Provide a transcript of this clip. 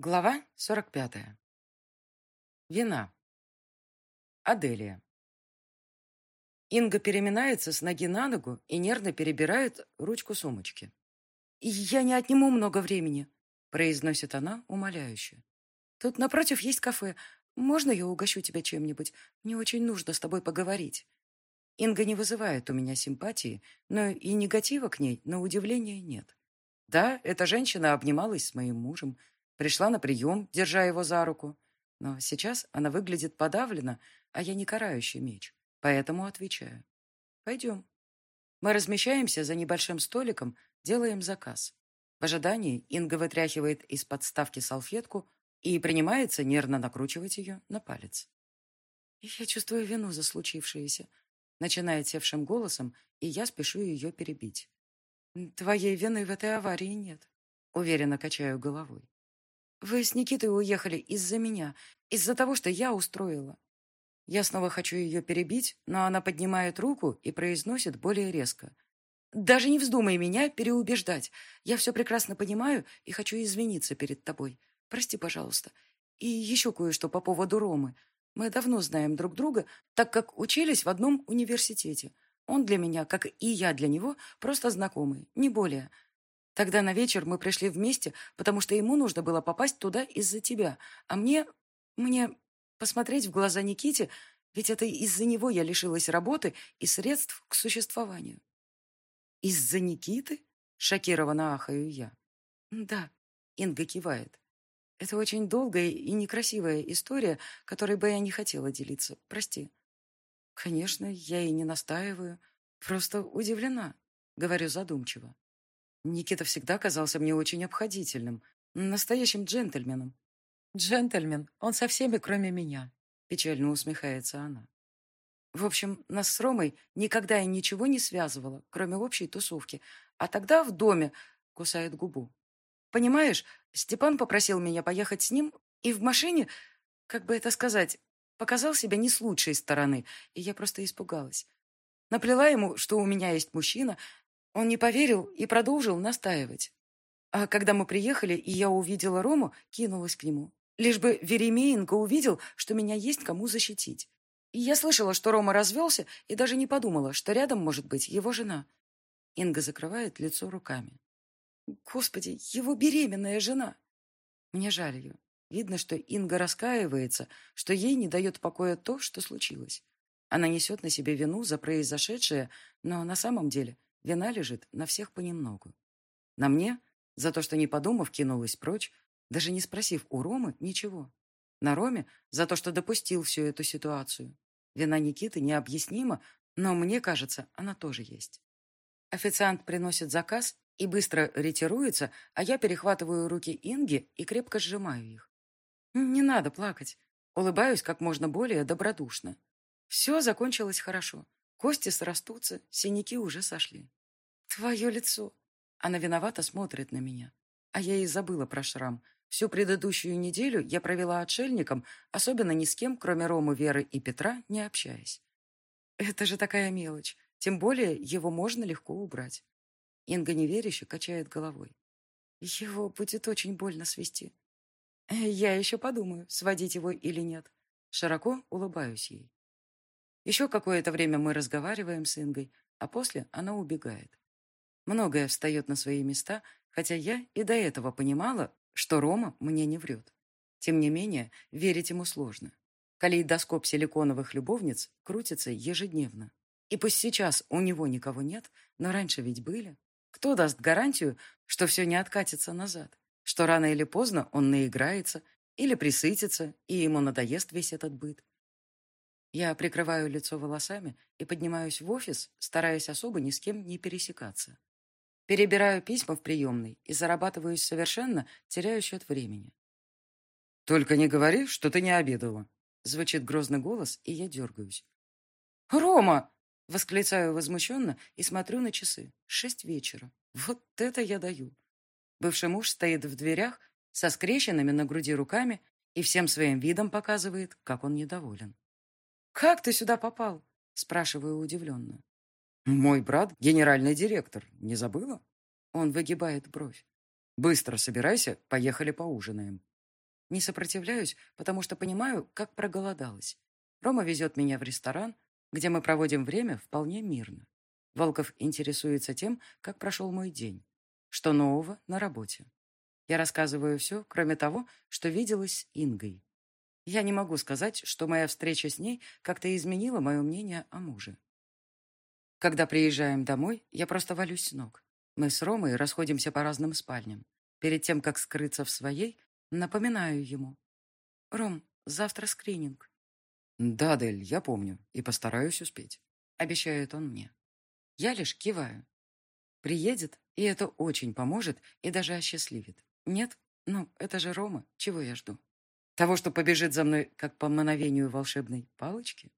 Глава 45. Вина. Аделия. Инга переминается с ноги на ногу и нервно перебирает ручку сумочки. «Я не отниму много времени», — произносит она умоляюще. «Тут напротив есть кафе. Можно я угощу тебя чем-нибудь? Мне очень нужно с тобой поговорить». Инга не вызывает у меня симпатии, но и негатива к ней, на удивление, нет. Да, эта женщина обнималась с моим мужем, — Пришла на прием, держа его за руку. Но сейчас она выглядит подавлена, а я не карающий меч. Поэтому отвечаю. Пойдем. Мы размещаемся за небольшим столиком, делаем заказ. В ожидании Инга вытряхивает из подставки салфетку и принимается нервно накручивать ее на палец. «Я чувствую вину за случившееся», — начинает севшим голосом, и я спешу ее перебить. «Твоей вины в этой аварии нет», — уверенно качаю головой. Вы с Никитой уехали из-за меня, из-за того, что я устроила. Я снова хочу ее перебить, но она поднимает руку и произносит более резко. Даже не вздумай меня переубеждать. Я все прекрасно понимаю и хочу извиниться перед тобой. Прости, пожалуйста. И еще кое-что по поводу Ромы. Мы давно знаем друг друга, так как учились в одном университете. Он для меня, как и я для него, просто знакомый, не более. Тогда на вечер мы пришли вместе, потому что ему нужно было попасть туда из-за тебя, а мне... мне посмотреть в глаза Никите, ведь это из-за него я лишилась работы и средств к существованию. «Из-за Никиты?» — шокированно ахаю я. «Да», — Инга кивает. «Это очень долгая и некрасивая история, которой бы я не хотела делиться. Прости». «Конечно, я и не настаиваю. Просто удивлена», — говорю задумчиво. Никита всегда казался мне очень обходительным, настоящим джентльменом. Джентльмен, он со всеми, кроме меня, печально усмехается она. В общем, нас с Ромой никогда и ничего не связывало, кроме общей тусовки. А тогда в доме кусает губу. Понимаешь, Степан попросил меня поехать с ним, и в машине, как бы это сказать, показал себя не с лучшей стороны, и я просто испугалась. Наплела ему, что у меня есть мужчина, он не поверил и продолжил настаивать. А когда мы приехали, и я увидела Рому, кинулась к нему. Лишь бы Веремеенко увидел, что меня есть кому защитить. И я слышала, что Рома развелся, и даже не подумала, что рядом может быть его жена. Инга закрывает лицо руками. Господи, его беременная жена. Мне жаль ее. Видно, что Инга раскаивается, что ей не дает покоя то, что случилось. Она несет на себе вину за произошедшее, но на самом деле Вина лежит на всех понемногу. На мне за то, что не подумав, кинулась прочь, даже не спросив у Ромы ничего. На Роме за то, что допустил всю эту ситуацию. Вина Никиты необъяснима, но мне кажется, она тоже есть. Официант приносит заказ и быстро ретируется, а я перехватываю руки Инги и крепко сжимаю их. Не надо плакать. Улыбаюсь как можно более добродушно. Все закончилось хорошо. Кости срастутся, синяки уже сошли. Твое лицо. Она виновато смотрит на меня. А я и забыла про шрам. Всю предыдущую неделю я провела отшельником, особенно ни с кем, кроме Ромы, Веры и Петра, не общаясь. Это же такая мелочь. Тем более его можно легко убрать. Инга неверяще качает головой. Его будет очень больно свести. Я еще подумаю, сводить его или нет. Широко улыбаюсь ей. Еще какое-то время мы разговариваем с Ингой, а после она убегает. Многое встает на свои места, хотя я и до этого понимала, что Рома мне не врет. Тем не менее, верить ему сложно. Калейдоскоп силиконовых любовниц крутится ежедневно. И пусть сейчас у него никого нет, но раньше ведь были. Кто даст гарантию, что все не откатится назад? Что рано или поздно он наиграется или присытится, и ему надоест весь этот быт? Я прикрываю лицо волосами и поднимаюсь в офис, стараясь особо ни с кем не пересекаться. Перебираю письма в приемной и зарабатываюсь совершенно, теряю счет времени. «Только не говори, что ты не обедала», — звучит грозный голос, и я дергаюсь. «Рома!» — восклицаю возмущенно и смотрю на часы. Шесть вечера. Вот это я даю. Бывший муж стоит в дверях со скрещенными на груди руками и всем своим видом показывает, как он недоволен. «Как ты сюда попал?» – спрашиваю удивленно. «Мой брат – генеральный директор. Не забыла?» Он выгибает бровь. «Быстро собирайся, поехали поужинаем». Не сопротивляюсь, потому что понимаю, как проголодалась. Рома везет меня в ресторан, где мы проводим время вполне мирно. Волков интересуется тем, как прошел мой день. Что нового на работе. Я рассказываю все, кроме того, что виделась с Ингой. Я не могу сказать, что моя встреча с ней как-то изменила мое мнение о муже. Когда приезжаем домой, я просто валюсь с ног. Мы с Ромой расходимся по разным спальням. Перед тем, как скрыться в своей, напоминаю ему. «Ром, завтра скрининг». «Да, Дель, я помню, и постараюсь успеть», — обещает он мне. Я лишь киваю. Приедет, и это очень поможет и даже осчастливит. Нет? Ну, это же Рома. Чего я жду? Того, что побежит за мной, как по мановению волшебной палочки?